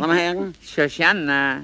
我们还要摄像呢